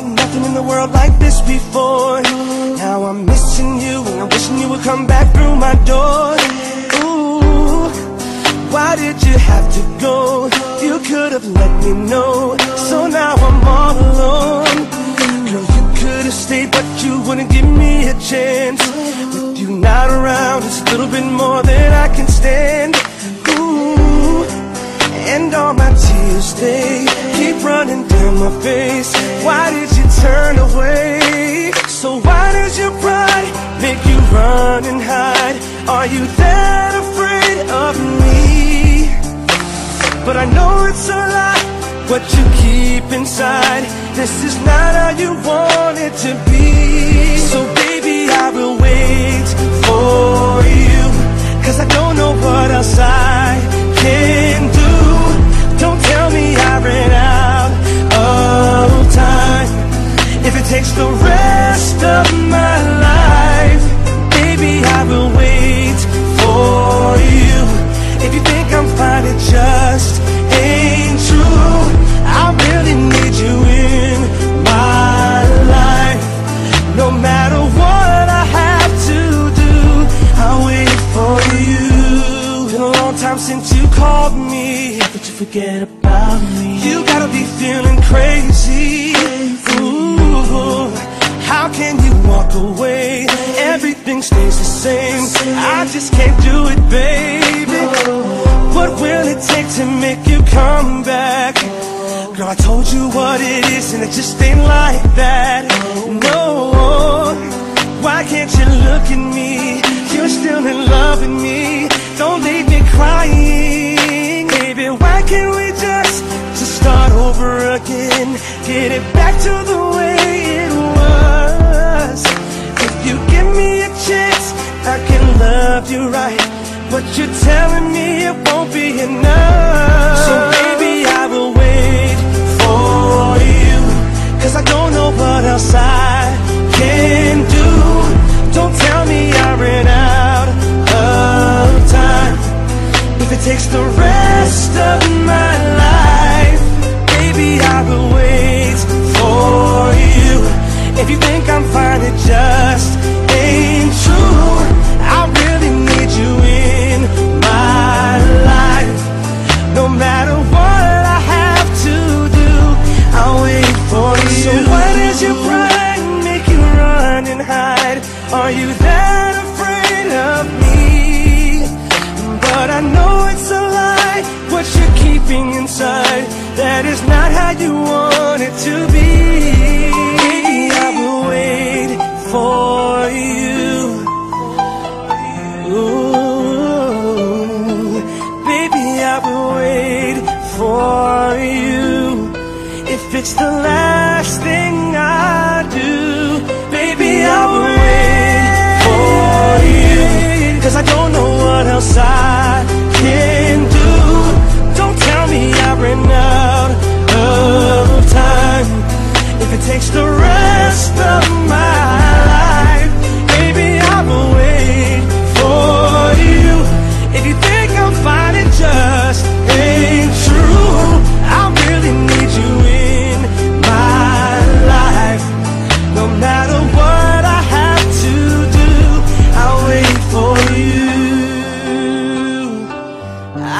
felt nothing in the world like this before. Now I'm missing you and I'm wishing you would come back through my door. Ooh, why did you have to go? You could have let me know. So now I'm all alone. Girl, you could have stayed, but you wouldn't give me a chance. With you not around, it's a little bit more than I can stand. Ooh, and all my tears they keep running down my face. Why did turn away? So why does your pride make you run and hide? Are you that afraid of me? But I know it's a lie, what you keep inside. This is not how you want it to be. The rest of my life, baby, I will wait for you. If you think I'm fine, it just ain't true. I really need you in my life. No matter what I have to do, I'll wait for you. Been a long time since you called me, but you forget about me. You gotta be feeling crazy. How can you walk away? Everything stays the same. I just can't do it, baby. What will it take to make you come back? Girl, I told you what it is, and it just ain't like that. No, why can't you look at me? You're still in love with me. Don't leave me crying, baby. Why can't we just just start over again? Get it back to the way you give me a chance, I can love you right. But you're telling me it won't be enough. So baby, I will wait for you. Cause I don't know what else I can do. Don't tell me I ran out of time. If it takes the rest of my life, baby, I will wait for you. If you think I'm just ain't true. I really need you in my life. No matter what I have to do, I'll wait for you. So your pride make you run and hide? Are you that afraid of me? But I know it's a lie, what you're keeping inside. That is not how you want it to be. For you. Ooh, baby, I will wait for you. If it's the last thing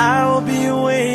I'll be waiting.